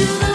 do the